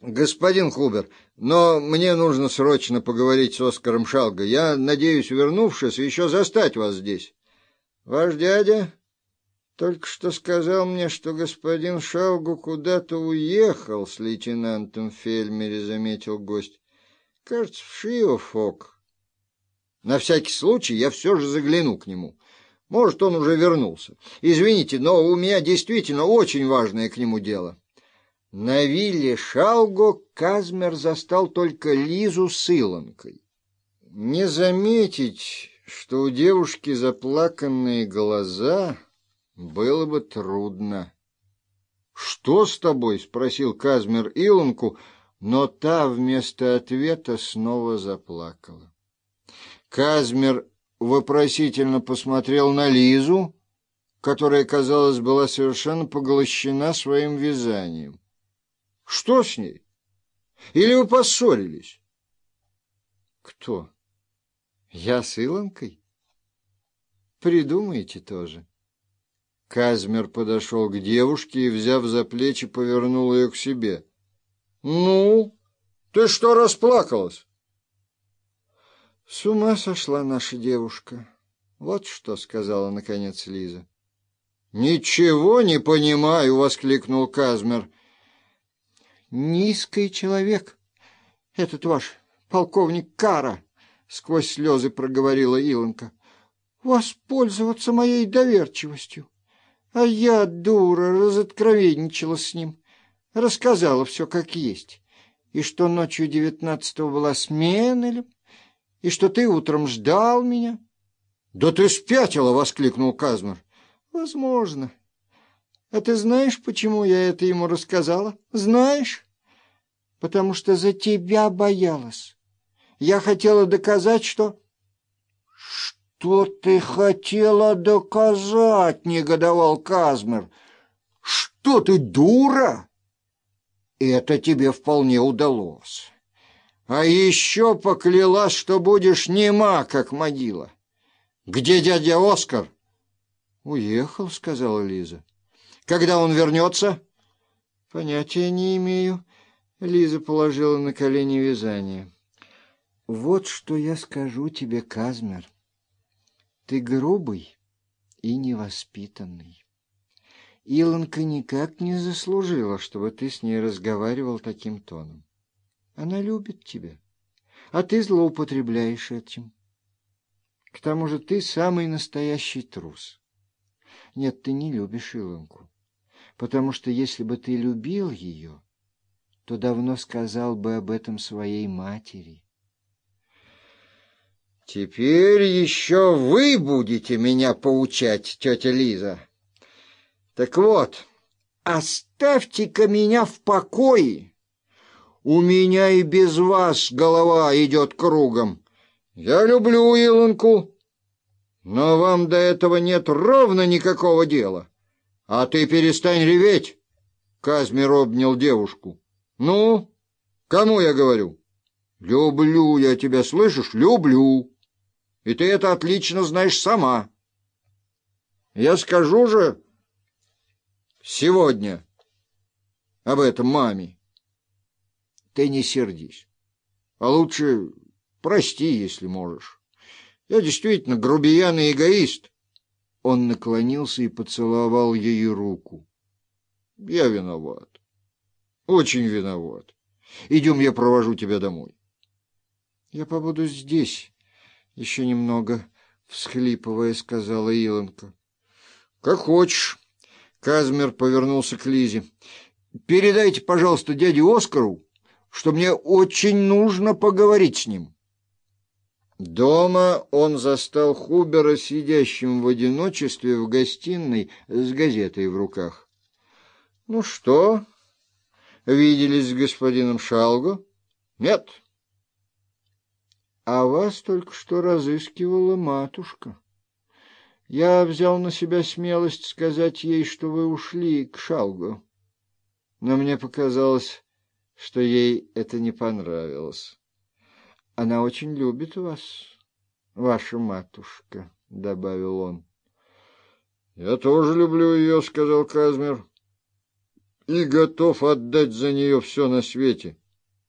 господин Хубер, но мне нужно срочно поговорить с Оскаром Шалго. Я надеюсь, вернувшись, еще застать вас здесь. Ваш дядя только что сказал мне, что господин Шалгу куда-то уехал с лейтенантом Фельмере, заметил гость. Кажется, в Шиофок. На всякий случай я все же загляну к нему. Может, он уже вернулся. Извините, но у меня действительно очень важное к нему дело. На вилле Шалго Казмер застал только Лизу с Илонкой. Не заметить, что у девушки заплаканные глаза, было бы трудно. — Что с тобой? — спросил Казмер Илонку, но та вместо ответа снова заплакала. Казмер вопросительно посмотрел на Лизу, которая, казалось, была совершенно поглощена своим вязанием. Что с ней? Или вы поссорились? Кто? Я с Илонкой? Придумайте тоже. Казмер подошел к девушке и, взяв за плечи, повернул ее к себе. «Ну, ты что расплакалась?» «С ума сошла наша девушка. Вот что», — сказала наконец Лиза. «Ничего не понимаю», — воскликнул Казмер низкий человек, этот ваш полковник Кара, — сквозь слезы проговорила Илонка, — воспользоваться моей доверчивостью. А я, дура, разоткровенничала с ним, рассказала все как есть, и что ночью девятнадцатого была смена, и что ты утром ждал меня. — Да ты спятила! — воскликнул Казмер. — Возможно. А ты знаешь, почему я это ему рассказала? Знаешь? Потому что за тебя боялась. Я хотела доказать, что... Что ты хотела доказать, негодовал Казмер. Что ты, дура? Это тебе вполне удалось. А еще поклялась, что будешь нема, как могила. Где дядя Оскар? Уехал, сказала Лиза. Когда он вернется? Понятия не имею. Лиза положила на колени вязание. Вот что я скажу тебе, Казмер. Ты грубый и невоспитанный. Илонка никак не заслужила, чтобы ты с ней разговаривал таким тоном. Она любит тебя, а ты злоупотребляешь этим. К тому же ты самый настоящий трус. Нет, ты не любишь Илонку, потому что если бы ты любил ее, то давно сказал бы об этом своей матери. «Теперь еще вы будете меня поучать, тетя Лиза. Так вот, оставьте-ка меня в покое. У меня и без вас голова идет кругом. Я люблю Илонку, но вам до этого нет ровно никакого дела. А ты перестань реветь!» Казмир обнял девушку. Ну, кому я говорю? Люблю я тебя, слышишь? Люблю. И ты это отлично знаешь сама. Я скажу же сегодня об этом маме. Ты не сердись. А лучше прости, если можешь. Я действительно грубиян и эгоист. Он наклонился и поцеловал ей руку. Я виноват. Очень виноват. Идем, я провожу тебя домой. Я побуду здесь еще немного, всхлипывая, сказала Илонка. Как хочешь. Казмер повернулся к Лизе. Передайте, пожалуйста, дяде Оскару, что мне очень нужно поговорить с ним. Дома он застал Хубера сидящим в одиночестве в гостиной с газетой в руках. — Ну что? виделись с господином Шалго? Нет. А вас только что разыскивала матушка. Я взял на себя смелость сказать ей, что вы ушли к Шалго. Но мне показалось, что ей это не понравилось. Она очень любит вас, ваша матушка, — добавил он. — Я тоже люблю ее, — сказал Казмер. и готов отдать за нее все на свете.